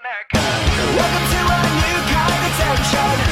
America. Welcome to a new kind of tension.